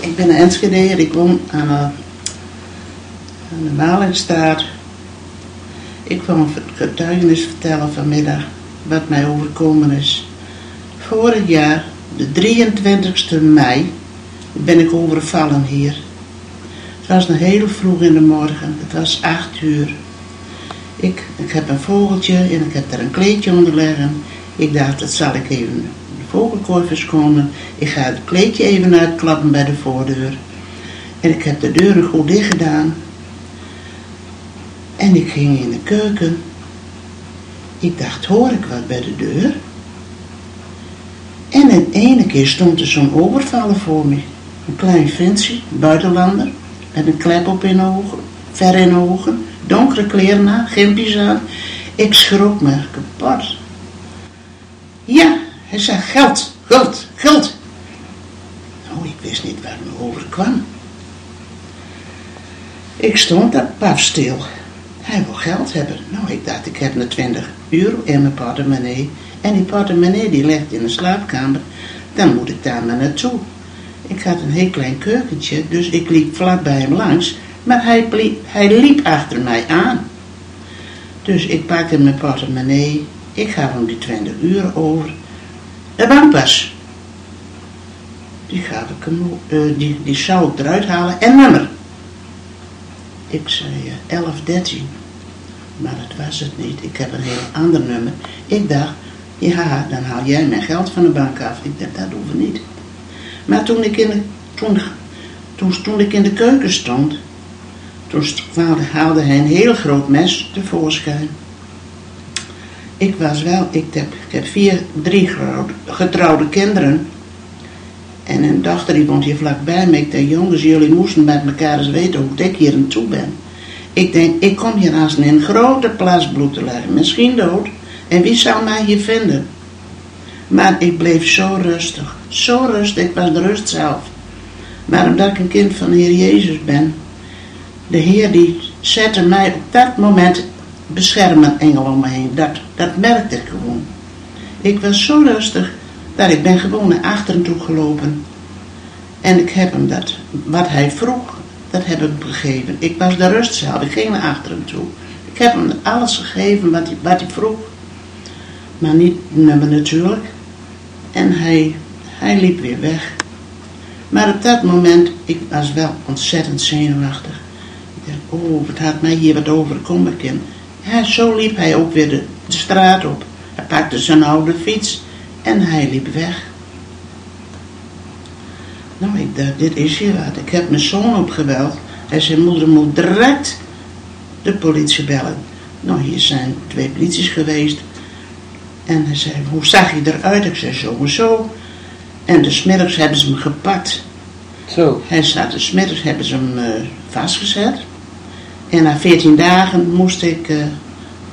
Ik ben een Enschedeer, ik woon aan de, aan de Malingstraat. Ik kwam getuigenis vertellen vanmiddag wat mij overkomen is. Vorig jaar, de 23e mei, ben ik overvallen hier. Het was nog heel vroeg in de morgen, het was 8 uur. Ik, ik heb een vogeltje en ik heb daar een kleedje onder leggen. Ik dacht, dat zal ik even de vogelkorvers komen. Ik ga het kleedje even uitklappen bij de voordeur. En ik heb de deuren goed dicht gedaan. En ik ging in de keuken. Ik dacht, hoor ik wat bij de deur? En in ene keer stond er zo'n overvaller voor me. Een klein ventje, buitenlander, met een klep op in ogen, ver in ogen, donkere kleren aan, gimpjes aan. Ik schrok me kapot. Ja, hij zei geld, geld, geld. Nou, ik wist niet waar me overkwam. Ik stond daar paf stil. Hij wil geld hebben. Nou, ik dacht, ik heb nog 20 euro in mijn portemonnee. En die portemonnee die ligt in de slaapkamer. Dan moet ik daar maar naartoe. Ik had een heel klein keukentje, dus ik liep vlak bij hem langs. Maar hij, hij liep achter mij aan. Dus ik pakte mijn portemonnee. Ik gaf hem die 20 euro over. De bankpas. Die, gaf ik hem, uh, die, die zou ik eruit halen. En nummer. Ik zei uh, 11, 13. Maar dat was het niet. Ik heb een heel ander nummer. Ik dacht, ja, dan haal jij mijn geld van de bank af. Ik dacht, dat hoeft niet. Maar toen ik in de, toen, toen, toen ik in de keuken stond, toen haalde hij een heel groot mes tevoorschijn. Ik was wel, ik heb, ik heb vier, drie getrouwde kinderen. En een dochter die woont hier vlakbij me. Ik dacht, jongens, jullie moesten met elkaar eens weten hoe ik hier aan toe ben. Ik denk, ik kom hier als een grote plas bloed te leggen. Misschien dood. En wie zou mij hier vinden? Maar ik bleef zo rustig. Zo rustig. Ik was de rust zelf. Maar omdat ik een kind van de Heer Jezus ben. De Heer die zette mij op dat moment beschermen engel om me heen. Dat, dat merkte ik gewoon. Ik was zo rustig dat ik ben gewoon naar achteren toe gelopen. En ik heb hem dat, wat hij vroeg, dat heb ik gegeven. Ik was de rust zelf, ik ging naar achteren toe. Ik heb hem alles gegeven wat hij, wat hij vroeg. Maar niet nummer natuurlijk. En hij, hij liep weer weg. Maar op dat moment, ik was wel ontzettend zenuwachtig. Ik dacht, oh, wat had mij hier wat overkomen kind. Ja, zo liep hij ook weer de, de straat op. Hij pakte zijn oude fiets en hij liep weg. Nou, ik dacht, dit is hier wat. Ik heb mijn zoon opgebeld. Hij zei, moeder moet direct de politie bellen. Nou, hier zijn twee polities geweest. En hij zei, hoe zag je eruit? Ik zei, zo en zo. En hebben ze hem gepakt. Zo. Hij zat, de smiddags hebben ze hem uh, vastgezet. En na 14 dagen moest ik, uh,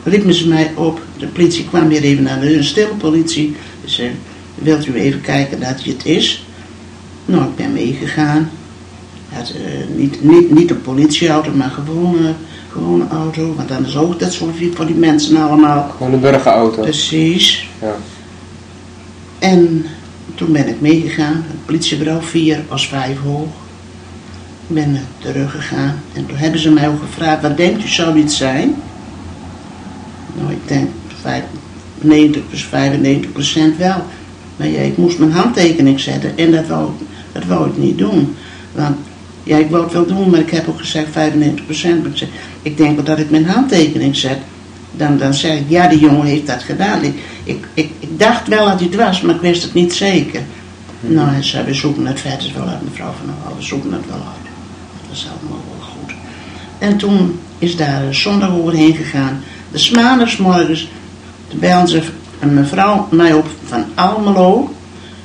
riepen ze mij op. De politie kwam weer even naar de stille politie. Ze zei, wilt u even kijken dat hij het is? Nou, ik ben meegegaan. Had, uh, niet, niet, niet een politieauto, maar gewoon gewone auto. Want dan is ook dat zo voor die mensen allemaal. Gewoon een burgerauto. Precies. Ja. En toen ben ik meegegaan. Het politiebureau 4 was 5 hoog. Ik ben teruggegaan. En toen hebben ze mij ook gevraagd, wat denkt u zou dit zijn? Nou, ik denk 90 plus 95 procent wel. Maar ja, ik moest mijn handtekening zetten en dat wou, dat wou ik niet doen. Want ja, ik wou het wel doen, maar ik heb ook gezegd 95%. Maar ik, denk wel dat ik mijn handtekening zet. Dan, dan zeg ik, ja, die jongen heeft dat gedaan. Ik, ik, ik, ik dacht wel dat hij het was, maar ik wist het niet zeker. Hmm. Nou, hij zei, we zoeken het verder wel uit, mevrouw van der we zoeken het wel uit. Was allemaal wel goed. En toen is daar zondag overheen gegaan. De maandagsmorgens, belde ze een mevrouw mij op van Almelo.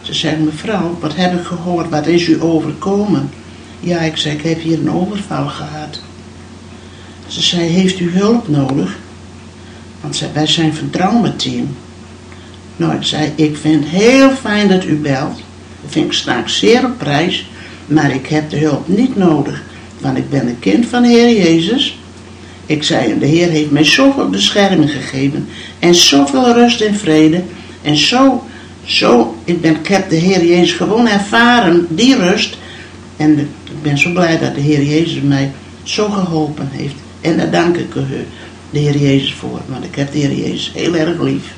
Ze zei, mevrouw, wat heb ik gehoord, wat is u overkomen? Ja, ik zei, ik heb hier een overval gehad. Ze zei, heeft u hulp nodig? Want zei, wij zijn van traumateam. Nou, ik zei, ik vind het heel fijn dat u belt. Dat vind ik straks zeer op prijs. Maar ik heb de hulp niet nodig. Want ik ben een kind van de Heer Jezus. Ik zei, de Heer heeft mij zoveel bescherming gegeven. En zoveel rust en vrede. En zo Zo, ik, ben, heb de Heer Jezus gewoon ervaren, die rust. En ik ben zo blij dat de Heer Jezus mij zo geholpen heeft. En daar dank ik de Heer Jezus voor, want ik heb de Heer Jezus heel erg lief.